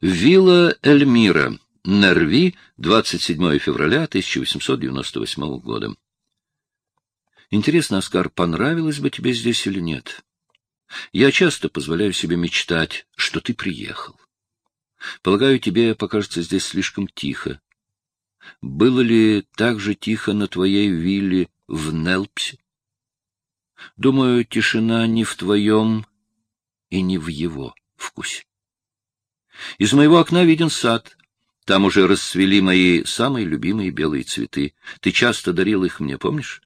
Вилла Эльмира, Нерви, 27 февраля 1898 года. Интересно, Оскар, понравилось бы тебе здесь или нет? Я часто позволяю себе мечтать, что ты приехал. Полагаю, тебе покажется здесь слишком тихо. Было ли так же тихо на твоей вилле в Нелпсе? Думаю, тишина не в твоем и не в его вкусе. Из моего окна виден сад. Там уже расцвели мои самые любимые белые цветы. Ты часто дарил их мне, помнишь?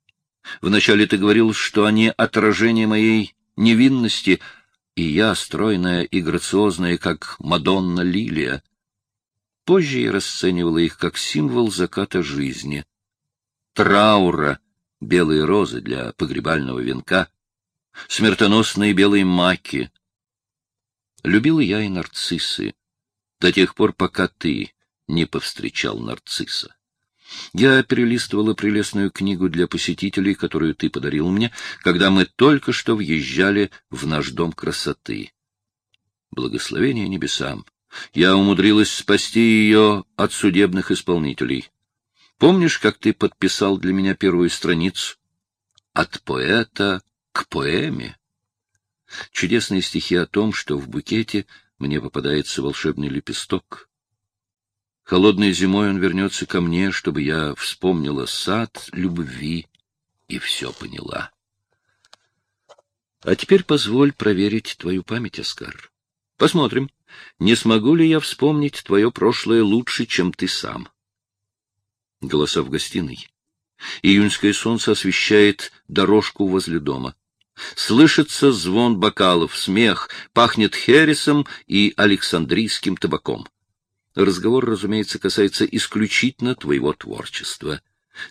Вначале ты говорил, что они отражение моей невинности, и я, стройная и грациозная, как Мадонна Лилия. Позже я расценивала их как символ заката жизни. Траура, белые розы для погребального венка, смертоносные белые маки. Любила я и нарциссы, до тех пор, пока ты не повстречал нарцисса. Я перелистывала прелестную книгу для посетителей, которую ты подарил мне, когда мы только что въезжали в наш дом красоты. Благословение небесам! Я умудрилась спасти ее от судебных исполнителей. Помнишь, как ты подписал для меня первую страницу? От поэта к поэме. Чудесные стихи о том, что в букете мне попадается волшебный лепесток. Холодной зимой он вернется ко мне, чтобы я вспомнила сад любви и все поняла. А теперь позволь проверить твою память, Оскар. Посмотрим, не смогу ли я вспомнить твое прошлое лучше, чем ты сам. Голоса в гостиной. Июньское солнце освещает дорожку возле дома. Слышится звон бокалов, смех, пахнет хересом и александрийским табаком. Разговор, разумеется, касается исключительно твоего творчества.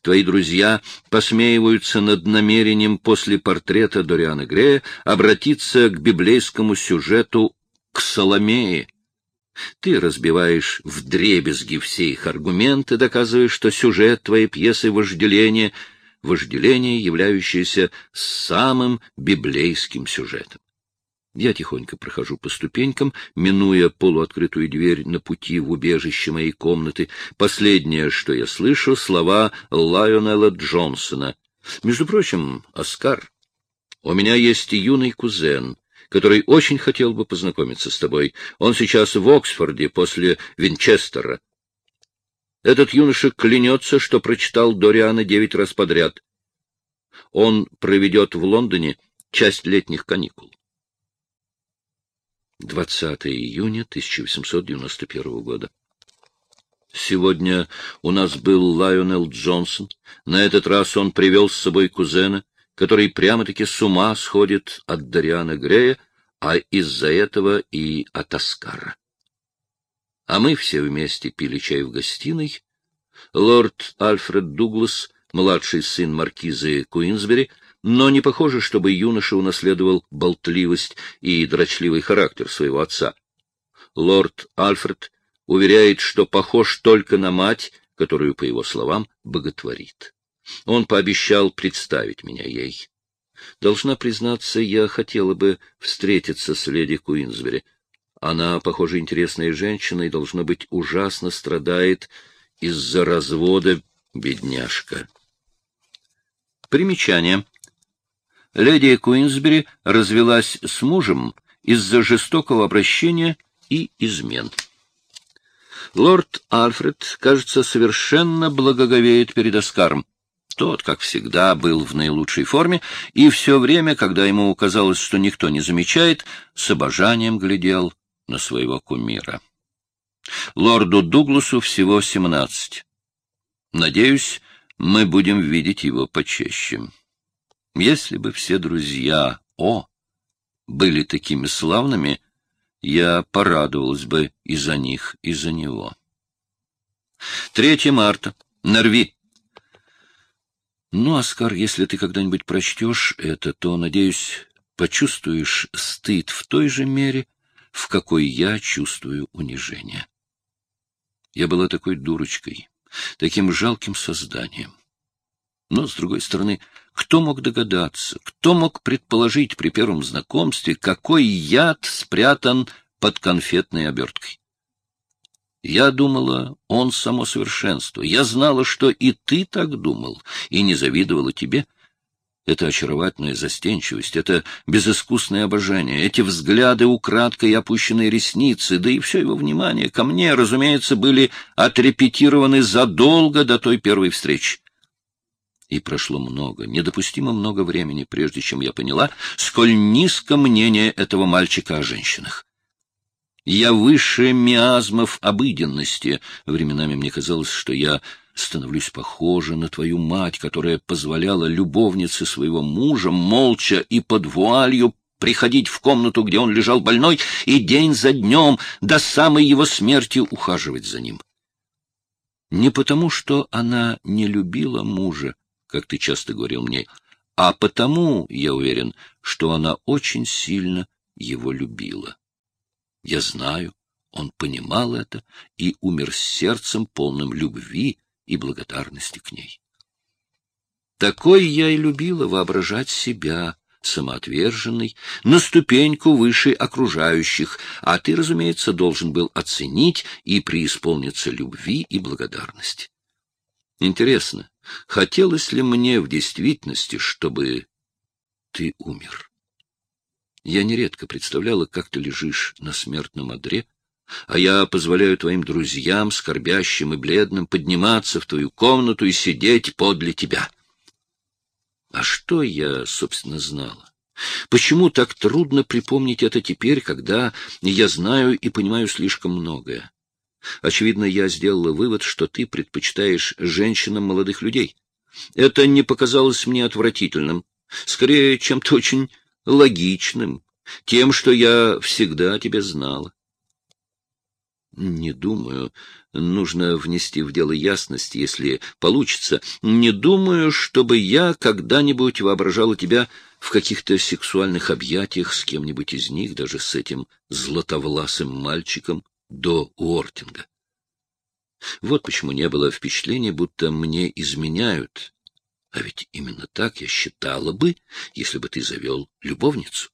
Твои друзья посмеиваются над намерением после портрета Дориана Грея обратиться к библейскому сюжету к Соломее. Ты разбиваешь в дребезги все их аргументы, доказывая, что сюжет твоей пьесы «Вожделение» — вожделение, являющееся самым библейским сюжетом. Я тихонько прохожу по ступенькам, минуя полуоткрытую дверь на пути в убежище моей комнаты. Последнее, что я слышу, — слова Лайонела Джонсона. Между прочим, Оскар, у меня есть юный кузен, который очень хотел бы познакомиться с тобой. Он сейчас в Оксфорде после Винчестера. Этот юноша клянется, что прочитал Дориана девять раз подряд. Он проведет в Лондоне часть летних каникул. 20 июня 1891 года. Сегодня у нас был Лайонел Джонсон. На этот раз он привел с собой кузена, который прямо-таки с ума сходит от Дариана Грея, а из-за этого и от Аскара. А мы все вместе пили чай в гостиной. Лорд Альфред Дуглас, младший сын маркизы Куинсбери, но не похоже, чтобы юноша унаследовал болтливость и дрочливый характер своего отца. Лорд Альфред уверяет, что похож только на мать, которую, по его словам, боготворит. Он пообещал представить меня ей. Должна признаться, я хотела бы встретиться с леди Куинсбери. Она, похоже, интересная женщина и, должно быть, ужасно страдает из-за развода, бедняжка. Примечание. Леди Куинсбери развелась с мужем из-за жестокого обращения и измен. Лорд Альфред, кажется, совершенно благоговеет перед Оскаром. Тот, как всегда, был в наилучшей форме, и все время, когда ему казалось, что никто не замечает, с обожанием глядел на своего кумира. Лорду Дугласу всего семнадцать. Надеюсь, мы будем видеть его почаще. Если бы все друзья О были такими славными, я порадовалась бы и за них, и за него. 3 марта. Норви. Ну, Оскар, если ты когда-нибудь прочтешь это, то, надеюсь, почувствуешь стыд в той же мере, в какой я чувствую унижение. Я была такой дурочкой, таким жалким созданием. Но, с другой стороны, кто мог догадаться, кто мог предположить при первом знакомстве, какой яд спрятан под конфетной оберткой? Я думала, он само совершенство. Я знала, что и ты так думал, и не завидовала тебе. Это очаровательная застенчивость, это безыскусное обожание, эти взгляды украдкой опущенные ресницы, да и все его внимание ко мне, разумеется, были отрепетированы задолго до той первой встречи. И прошло много, недопустимо много времени, прежде чем я поняла, сколь низко мнение этого мальчика о женщинах. Я выше миазмов обыденности. Временами мне казалось, что я становлюсь похожа на твою мать, которая позволяла любовнице своего мужа молча и под вуалью приходить в комнату, где он лежал больной, и день за днем до самой его смерти ухаживать за ним. Не потому, что она не любила мужа, как ты часто говорил мне, а потому, я уверен, что она очень сильно его любила. Я знаю, он понимал это и умер с сердцем полным любви и благодарности к ней. Такой я и любила воображать себя, самоотверженной, на ступеньку выше окружающих, а ты, разумеется, должен был оценить и преисполниться любви и благодарности. Интересно, хотелось ли мне в действительности, чтобы ты умер? Я нередко представляла, как ты лежишь на смертном одре, а я позволяю твоим друзьям, скорбящим и бледным, подниматься в твою комнату и сидеть подле тебя. А что я, собственно, знала? Почему так трудно припомнить это теперь, когда я знаю и понимаю слишком многое? Очевидно, я сделала вывод, что ты предпочитаешь женщинам молодых людей. Это не показалось мне отвратительным, скорее чем-то очень логичным, тем, что я всегда тебя знала. Не думаю, нужно внести в дело ясность, если получится. Не думаю, чтобы я когда-нибудь воображала тебя в каких-то сексуальных объятиях с кем-нибудь из них, даже с этим златовласым мальчиком до Уортинга. Вот почему не было впечатления, будто мне изменяют, а ведь именно так я считала бы, если бы ты завел любовницу.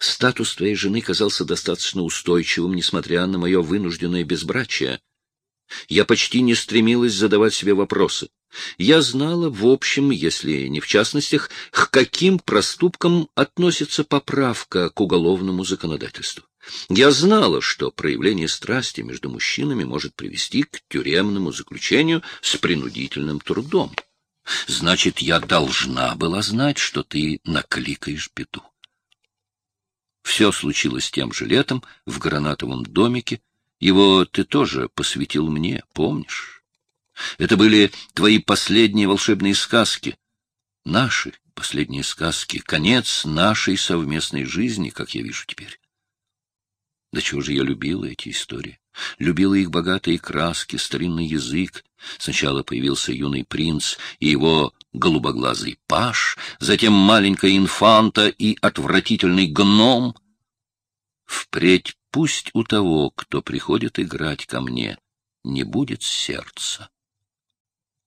Статус твоей жены казался достаточно устойчивым, несмотря на мое вынужденное безбрачие. Я почти не стремилась задавать себе вопросы. Я знала, в общем, если не в частностях, к каким проступкам относится поправка к уголовному законодательству. Я знала, что проявление страсти между мужчинами может привести к тюремному заключению с принудительным трудом. Значит, я должна была знать, что ты накликаешь беду. Все случилось тем же летом в гранатовом домике. Его ты тоже посвятил мне, помнишь? Это были твои последние волшебные сказки. Наши последние сказки. Конец нашей совместной жизни, как я вижу теперь. Да чего же я любила эти истории? Любила их богатые краски, старинный язык. Сначала появился юный принц и его голубоглазый паш, затем маленькая инфанта и отвратительный гном. Впредь пусть у того, кто приходит играть ко мне, не будет сердца.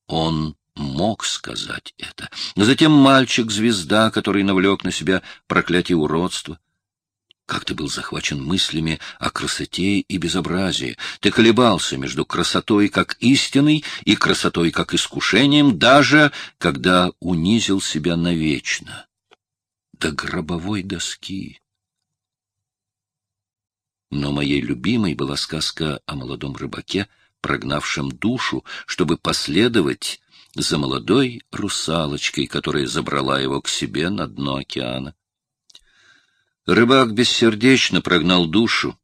Он мог сказать это. Затем мальчик-звезда, который навлек на себя проклятие уродства, как ты был захвачен мыслями о красоте и безобразии. Ты колебался между красотой как истиной и красотой как искушением, даже когда унизил себя навечно. До гробовой доски. Но моей любимой была сказка о молодом рыбаке, прогнавшем душу, чтобы последовать за молодой русалочкой, которая забрала его к себе на дно океана. Рыбак бессердечно прогнал душу.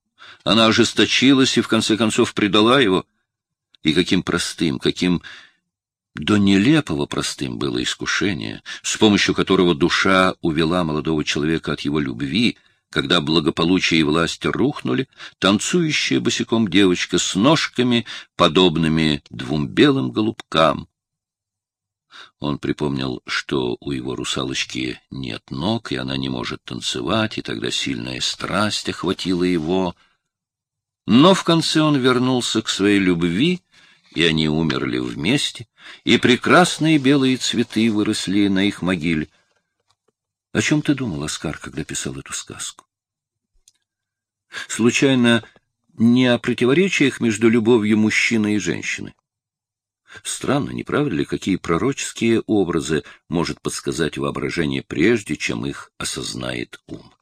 Она ожесточилась и, в конце концов, предала его. И каким простым, каким до нелепого простым было искушение, с помощью которого душа увела молодого человека от его любви, когда благополучие и власть рухнули, танцующая босиком девочка с ножками, подобными двум белым голубкам, он припомнил, что у его русалочки нет ног, и она не может танцевать, и тогда сильная страсть охватила его. Но в конце он вернулся к своей любви, и они умерли вместе, и прекрасные белые цветы выросли на их могиле. О чем ты думал, Оскар, когда писал эту сказку? Случайно не о противоречиях между любовью мужчины и женщины. Странно, не правда ли, какие пророческие образы может подсказать воображение прежде, чем их осознает ум?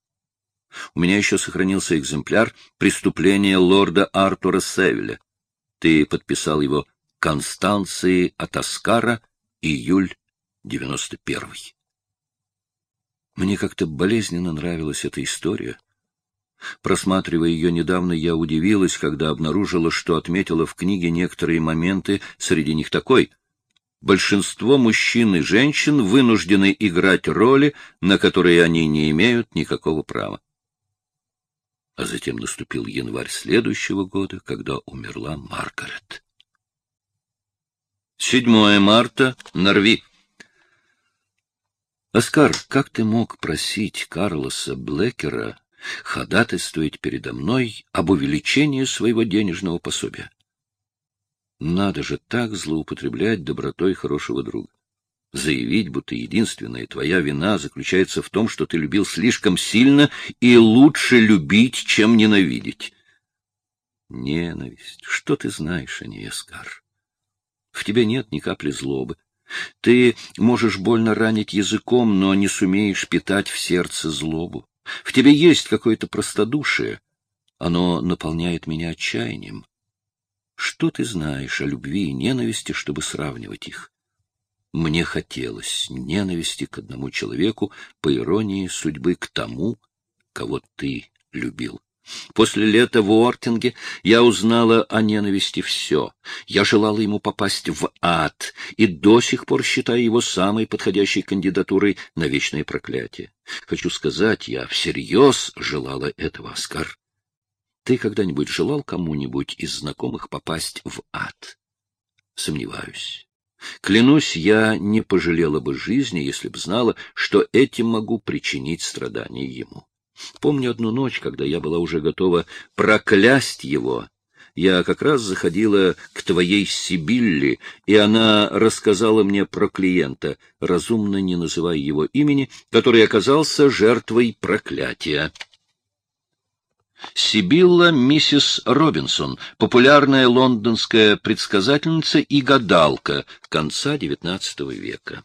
У меня еще сохранился экземпляр «Преступление лорда Артура Севеля». Ты подписал его «Констанции от Аскара, июль 91 -й. Мне как-то болезненно нравилась эта история. Просматривая ее недавно, я удивилась, когда обнаружила, что отметила в книге некоторые моменты, среди них такой. Большинство мужчин и женщин вынуждены играть роли, на которые они не имеют никакого права. А затем наступил январь следующего года, когда умерла Маргарет. 7 марта, Норви. Оскар, как ты мог просить Карлоса Блэкера ходатайствовать передо мной об увеличении своего денежного пособия? Надо же так злоупотреблять добротой хорошего друга. Заявить, будто единственная твоя вина заключается в том, что ты любил слишком сильно и лучше любить, чем ненавидеть. Ненависть. Что ты знаешь о ней, Оскар? В тебе нет ни капли злобы. Ты можешь больно ранить языком, но не сумеешь питать в сердце злобу. В тебе есть какое-то простодушие. Оно наполняет меня отчаянием. Что ты знаешь о любви и ненависти, чтобы сравнивать их? Мне хотелось ненависти к одному человеку, по иронии судьбы, к тому, кого ты любил. После лета в Уортинге я узнала о ненависти все. Я желала ему попасть в ад, и до сих пор считаю его самой подходящей кандидатурой на вечное проклятие. Хочу сказать, я всерьез желала этого, Оскар. Ты когда-нибудь желал кому-нибудь из знакомых попасть в ад? Сомневаюсь. Клянусь, я не пожалела бы жизни, если б знала, что этим могу причинить страдания ему. Помню одну ночь, когда я была уже готова проклясть его. Я как раз заходила к твоей Сибилле, и она рассказала мне про клиента, разумно не называя его имени, который оказался жертвой проклятия. Сибилла миссис Робинсон, популярная лондонская предсказательница и гадалка конца XIX века.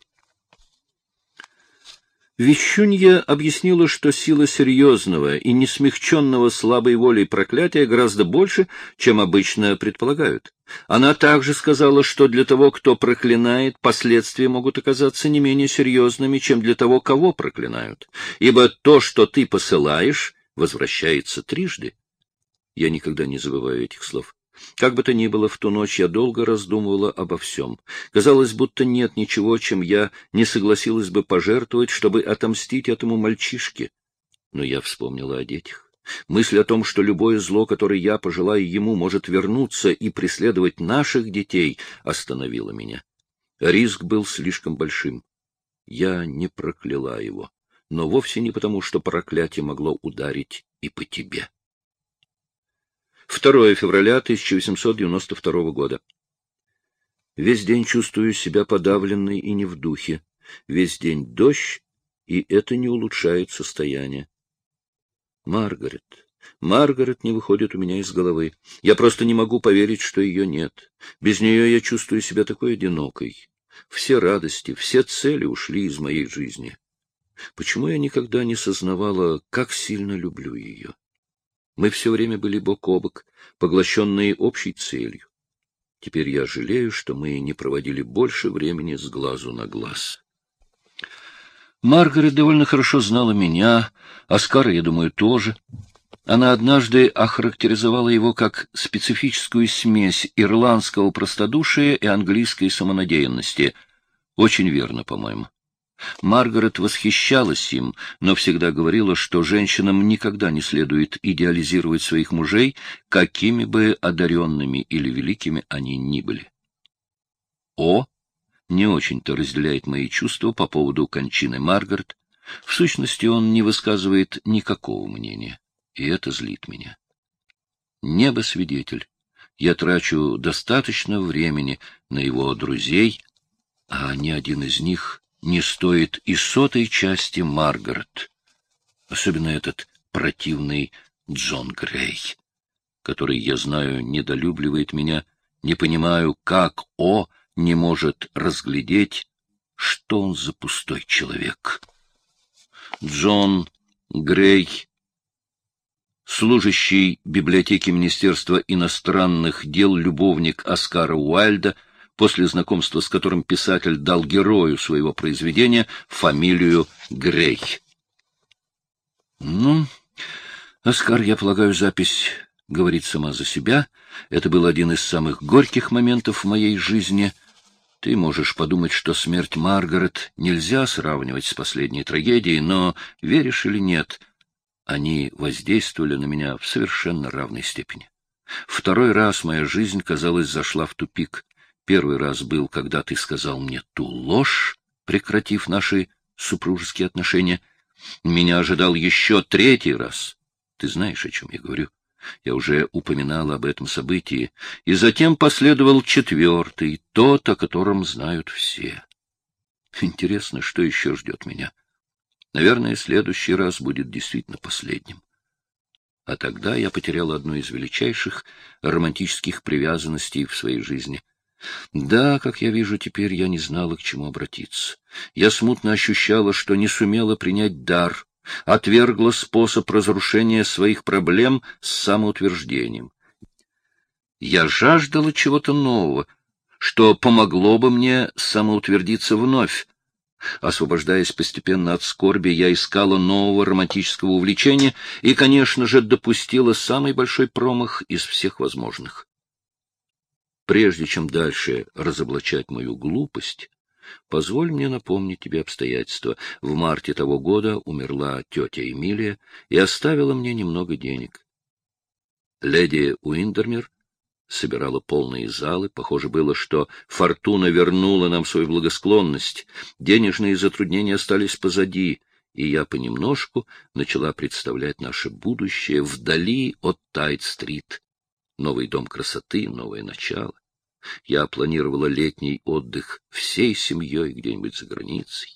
Вещунья объяснила, что сила серьезного и не смягченного слабой волей проклятия гораздо больше, чем обычно предполагают. Она также сказала, что для того, кто проклинает, последствия могут оказаться не менее серьезными, чем для того, кого проклинают. Ибо то, что ты посылаешь, возвращается трижды. Я никогда не забываю этих слов. Как бы то ни было, в ту ночь я долго раздумывала обо всем. Казалось, будто нет ничего, чем я не согласилась бы пожертвовать, чтобы отомстить этому мальчишке. Но я вспомнила о детях. Мысль о том, что любое зло, которое я пожелаю ему, может вернуться и преследовать наших детей, остановила меня. Риск был слишком большим. Я не прокляла его но вовсе не потому, что проклятие могло ударить и по тебе. 2 февраля 1892 года. Весь день чувствую себя подавленной и не в духе. Весь день дождь, и это не улучшает состояние. Маргарет. Маргарет не выходит у меня из головы. Я просто не могу поверить, что ее нет. Без нее я чувствую себя такой одинокой. Все радости, все цели ушли из моей жизни. Почему я никогда не сознавала, как сильно люблю ее? Мы все время были бок о бок, поглощенные общей целью. Теперь я жалею, что мы не проводили больше времени с глазу на глаз. Маргарет довольно хорошо знала меня, Оскара, я думаю, тоже. Она однажды охарактеризовала его как специфическую смесь ирландского простодушия и английской самонадеянности. Очень верно, по-моему. Маргарет восхищалась им, но всегда говорила, что женщинам никогда не следует идеализировать своих мужей, какими бы одаренными или великими они ни были. О не очень-то разделяет мои чувства по поводу кончины Маргарет. В сущности, он не высказывает никакого мнения, и это злит меня. Небо свидетель. Я трачу достаточно времени на его друзей, а ни один из них не стоит и сотой части Маргарет, особенно этот противный Джон Грей. который, я знаю, недолюбливает меня, не понимаю, как О не может разглядеть, что он за пустой человек. Джон Грей, служащий библиотеки Министерства иностранных дел любовник Оскара Уайльда, после знакомства с которым писатель дал герою своего произведения фамилию Грей. Ну, Оскар, я полагаю, запись говорит сама за себя. Это был один из самых горьких моментов в моей жизни. Ты можешь подумать, что смерть Маргарет нельзя сравнивать с последней трагедией, но, веришь или нет, они воздействовали на меня в совершенно равной степени. Второй раз моя жизнь, казалось, зашла в тупик. Первый раз был, когда ты сказал мне ту ложь, прекратив наши супружеские отношения. Меня ожидал еще третий раз. Ты знаешь, о чем я говорю. Я уже упоминал об этом событии. И затем последовал четвертый, тот, о котором знают все. Интересно, что еще ждет меня. Наверное, следующий раз будет действительно последним. А тогда я потерял одну из величайших романтических привязанностей в своей жизни — да, как я вижу теперь, я не знала, к чему обратиться. Я смутно ощущала, что не сумела принять дар, отвергла способ разрушения своих проблем с самоутверждением. Я жаждала чего-то нового, что помогло бы мне самоутвердиться вновь. Освобождаясь постепенно от скорби, я искала нового романтического увлечения и, конечно же, допустила самый большой промах из всех возможных. Прежде чем дальше разоблачать мою глупость, позволь мне напомнить тебе обстоятельства. В марте того года умерла тетя Эмилия и оставила мне немного денег. Леди Уиндермир собирала полные залы. Похоже было, что фортуна вернула нам свою благосклонность. Денежные затруднения остались позади, и я понемножку начала представлять наше будущее вдали от Тайт-стрит новый дом красоты, новое начало. Я планировала летний отдых всей семьей где-нибудь за границей.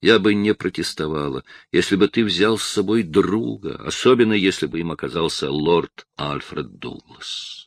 Я бы не протестовала, если бы ты взял с собой друга, особенно если бы им оказался лорд Альфред Дуглас.